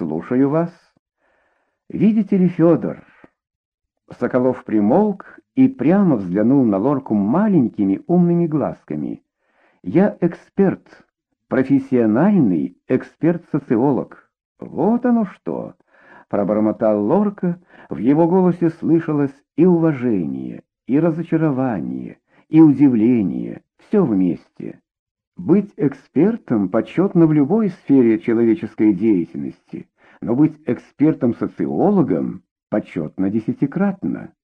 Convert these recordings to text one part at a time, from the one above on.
Слушаю вас. Видите ли, Федор? Соколов примолк и прямо взглянул на Лорку маленькими умными глазками. Я эксперт, профессиональный эксперт-социолог. Вот оно что! Пробормотал Лорка, в его голосе слышалось и уважение, и разочарование, и удивление, все вместе. Быть экспертом почетно в любой сфере человеческой деятельности, но быть экспертом-социологом почетно десятикратно.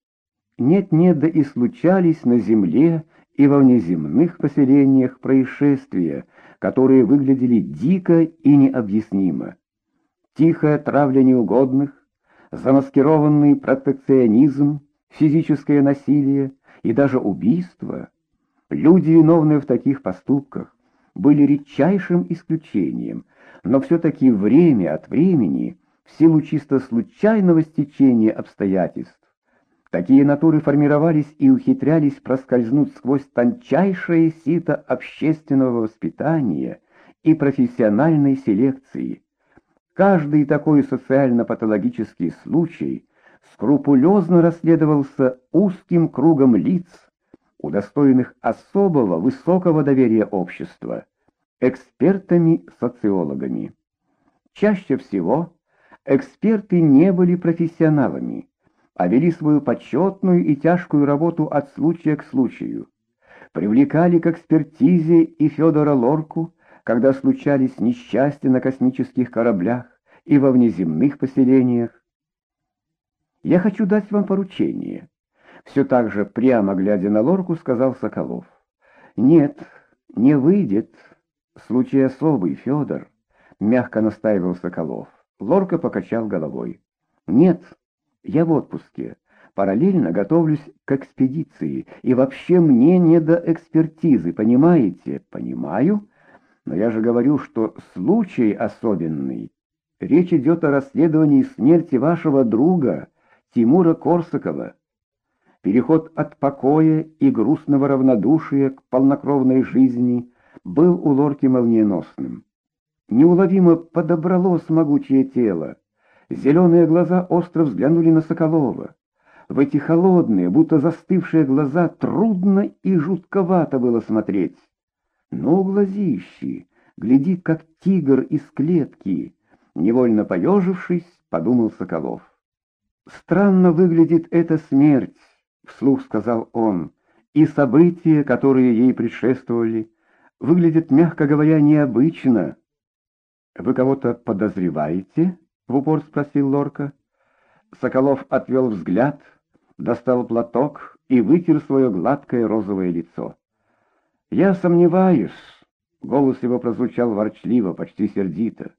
Нет-нет, да и случались на земле и во внеземных поселениях происшествия, которые выглядели дико и необъяснимо. Тихая травля неугодных, замаскированный протекционизм, физическое насилие и даже убийство. Люди, виновные в таких поступках, были редчайшим исключением, но все-таки время от времени, в силу чисто случайного стечения обстоятельств, такие натуры формировались и ухитрялись проскользнуть сквозь тончайшее сито общественного воспитания и профессиональной селекции. Каждый такой социально-патологический случай скрупулезно расследовался узким кругом лиц, удостоенных особого высокого доверия общества, экспертами-социологами. Чаще всего эксперты не были профессионалами, а вели свою почетную и тяжкую работу от случая к случаю. Привлекали к экспертизе и Федора Лорку, когда случались несчастья на космических кораблях и во внеземных поселениях. «Я хочу дать вам поручение», все так же, прямо глядя на лорку, сказал Соколов. «Нет, не выйдет. Случай особый, Федор», — мягко настаивал Соколов. Лорка покачал головой. «Нет, я в отпуске. Параллельно готовлюсь к экспедиции, и вообще мне не до экспертизы, понимаете?» «Понимаю, но я же говорю, что случай особенный. Речь идет о расследовании смерти вашего друга, Тимура Корсакова». Переход от покоя и грустного равнодушия к полнокровной жизни был у Лорки молниеносным. Неуловимо подобралось могучее тело. Зеленые глаза остро взглянули на Соколова. В эти холодные, будто застывшие глаза трудно и жутковато было смотреть. Но глазищи, глядит, как тигр из клетки, невольно поежившись, подумал Соколов. Странно выглядит эта смерть, вслух сказал он, и события, которые ей предшествовали, выглядят, мягко говоря, необычно. Вы кого-то подозреваете? в упор спросил Лорка. Соколов отвел взгляд, достал платок и вытер свое гладкое розовое лицо. Я сомневаюсь, голос его прозвучал ворчливо, почти сердито.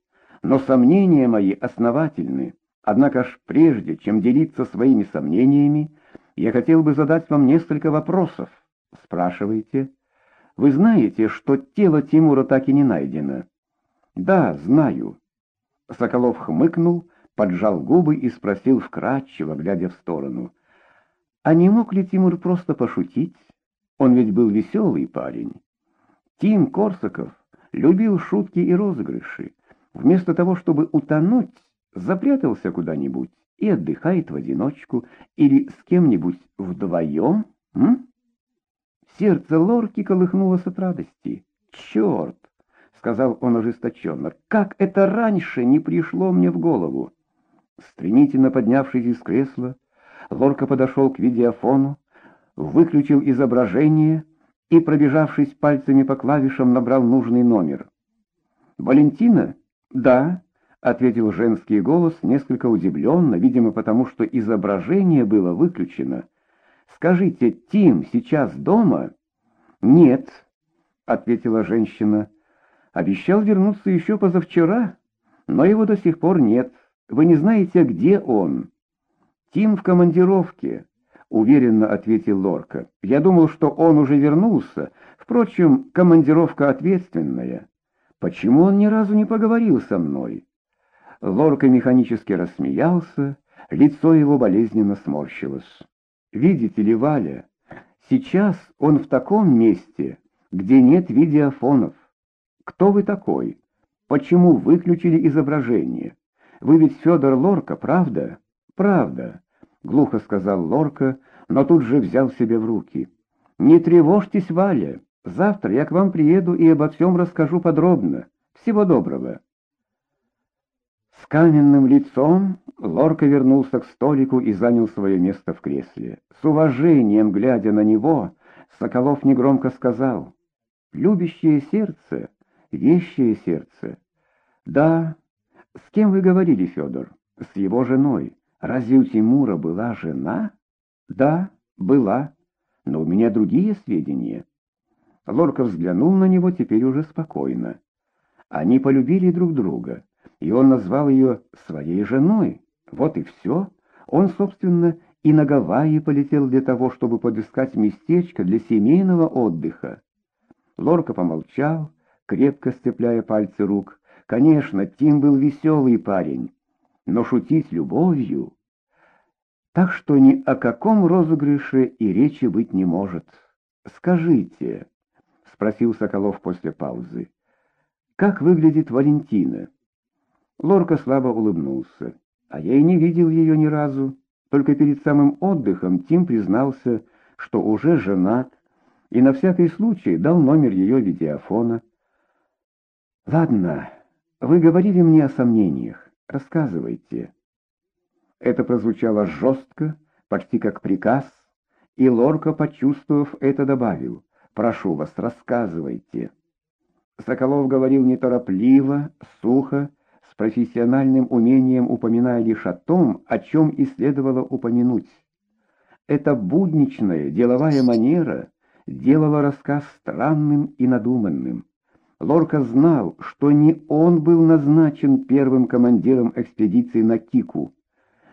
Но сомнения мои основательны. Однако ж прежде, чем делиться своими сомнениями, я хотел бы задать вам несколько вопросов. Спрашивайте. Вы знаете, что тело Тимура так и не найдено? Да, знаю. Соколов хмыкнул, поджал губы и спросил вкратчиво, глядя в сторону. А не мог ли Тимур просто пошутить? Он ведь был веселый парень. Тим Корсаков любил шутки и розыгрыши. Вместо того, чтобы утонуть, запрятался куда-нибудь и отдыхает в одиночку или с кем-нибудь вдвоем, м? Сердце Лорки колыхнулось от радости. «Черт!» — сказал он ожесточенно. «Как это раньше не пришло мне в голову?» Стремительно поднявшись из кресла, Лорка подошел к видеофону, выключил изображение и, пробежавшись пальцами по клавишам, набрал нужный номер. «Валентина?» «Да», — ответил женский голос, несколько удивленно, видимо, потому что изображение было выключено. «Скажите, Тим сейчас дома?» «Нет», — ответила женщина. «Обещал вернуться еще позавчера, но его до сих пор нет. Вы не знаете, где он?» «Тим в командировке», — уверенно ответил Лорка. «Я думал, что он уже вернулся. Впрочем, командировка ответственная. Почему он ни разу не поговорил со мной?» Лорка механически рассмеялся, лицо его болезненно сморщилось. «Видите ли, Валя, сейчас он в таком месте, где нет видеофонов. Кто вы такой? Почему выключили изображение? Вы ведь Федор Лорка, правда? Правда, глухо сказал Лорка, но тут же взял себя в руки. Не тревожьтесь, Валя. Завтра я к вам приеду и обо всем расскажу подробно. Всего доброго. С каменным лицом Лорка вернулся к столику и занял свое место в кресле. С уважением, глядя на него, Соколов негромко сказал, «Любящее сердце, вещее сердце». «Да, с кем вы говорили, Федор? С его женой. Разве у Тимура была жена?» «Да, была, но у меня другие сведения». Лорка взглянул на него теперь уже спокойно. Они полюбили друг друга, и он назвал ее своей женой. Вот и все. Он, собственно, и на Гавайи полетел для того, чтобы подыскать местечко для семейного отдыха. Лорка помолчал, крепко сцепляя пальцы рук. Конечно, Тим был веселый парень, но шутить любовью... Так что ни о каком розыгрыше и речи быть не может. «Скажите», — спросил Соколов после паузы, — «как выглядит Валентина?» Лорка слабо улыбнулся. А я и не видел ее ни разу. Только перед самым отдыхом Тим признался, что уже женат, и на всякий случай дал номер ее видеофона. «Ладно, вы говорили мне о сомнениях. Рассказывайте». Это прозвучало жестко, почти как приказ, и Лорка, почувствовав это, добавил, «Прошу вас, рассказывайте». Соколов говорил неторопливо, сухо, профессиональным умением упоминая лишь о том, о чем и следовало упомянуть. Эта будничная деловая манера делала рассказ странным и надуманным. Лорка знал, что не он был назначен первым командиром экспедиции на Кику,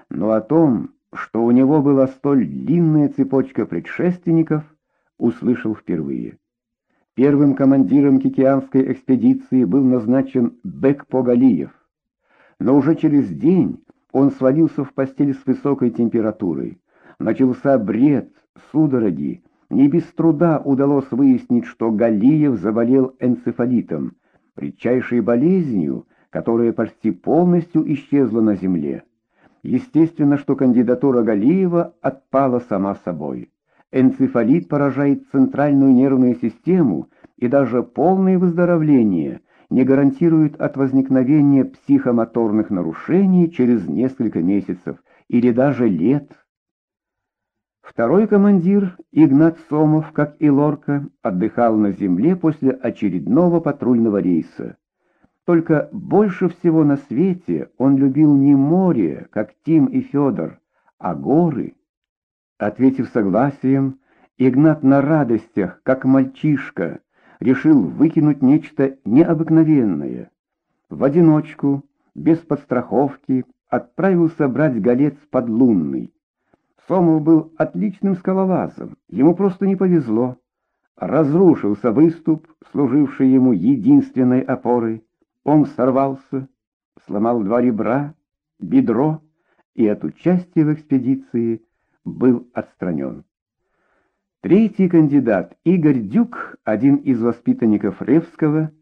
но о том, что у него была столь длинная цепочка предшественников, услышал впервые. Первым командиром кикианской экспедиции был назначен Бек Погалиев но уже через день он свалился в постель с высокой температурой. Начался бред, судороги. Не без труда удалось выяснить, что Галиев заболел энцефалитом, редчайшей болезнью, которая почти полностью исчезла на Земле. Естественно, что кандидатура Галиева отпала сама собой. Энцефалит поражает центральную нервную систему, и даже полное выздоровление не гарантирует от возникновения психомоторных нарушений через несколько месяцев или даже лет. Второй командир, Игнат Сомов, как и Лорка, отдыхал на земле после очередного патрульного рейса. Только больше всего на свете он любил не море, как Тим и Федор, а горы. Ответив согласием, Игнат на радостях, как мальчишка, решил выкинуть нечто необыкновенное. В одиночку, без подстраховки, отправился брать голец подлунный. Сомов был отличным скалолазом, ему просто не повезло. Разрушился выступ, служивший ему единственной опорой. Он сорвался, сломал два ребра, бедро, и от участия в экспедиции был отстранен. Третий кандидат, Игорь Дюк, один из воспитанников Ревского,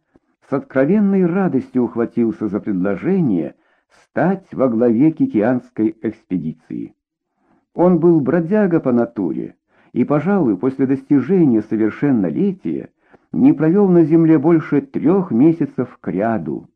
с откровенной радостью ухватился за предложение стать во главе кикианской экспедиции. Он был бродяга по натуре и, пожалуй, после достижения совершеннолетия не провел на земле больше трех месяцев кряду.